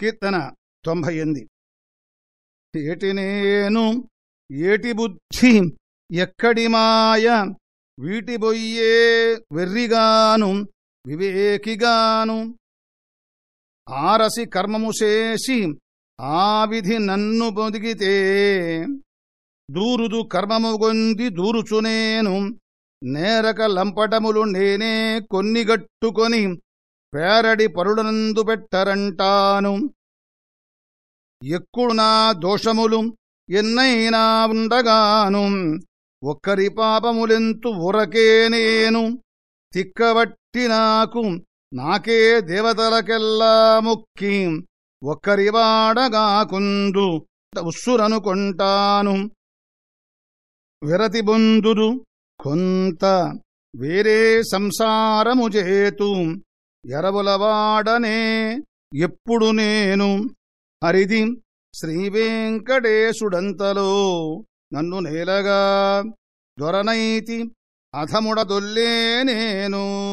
కీర్తన తొంభై ఎనిమిది ఏటి నేను ఏటి బుద్ధి ఎక్కడి మాయ వీటి బొయ్యే వెర్రిగాను వివేకిగాను. ఆరసి కర్మము చేసి ఆ విధి నన్ను పొదిగితే దూరుదు కర్మము గొంది దూరుచునేను నేరక లంపటములు నేనే కొన్ని గట్టుకొని పేరడి పరుడనందు పెట్టరంటాను. ఎక్కుడు నా దోషములు ఎన్నైనా ఉండగాను ఒక్కరి పాపములెంతు ఉరకే నేను. తిక్కబట్టి నాకు నాకే దేవతలకెల్లా ముక్కి ఒక్కరి వాడగాకుందు ఉస్సురనుకుంటాను. విరతి బొందుదు కొంత వేరే సంసారము చేతు ఎరవులవాడనే ఎప్పుడు నేను హరిది శ్రీవేంకటేశుడంతలో నన్ను నేలగా దొరనైతి అధముడదొల్లే నేను.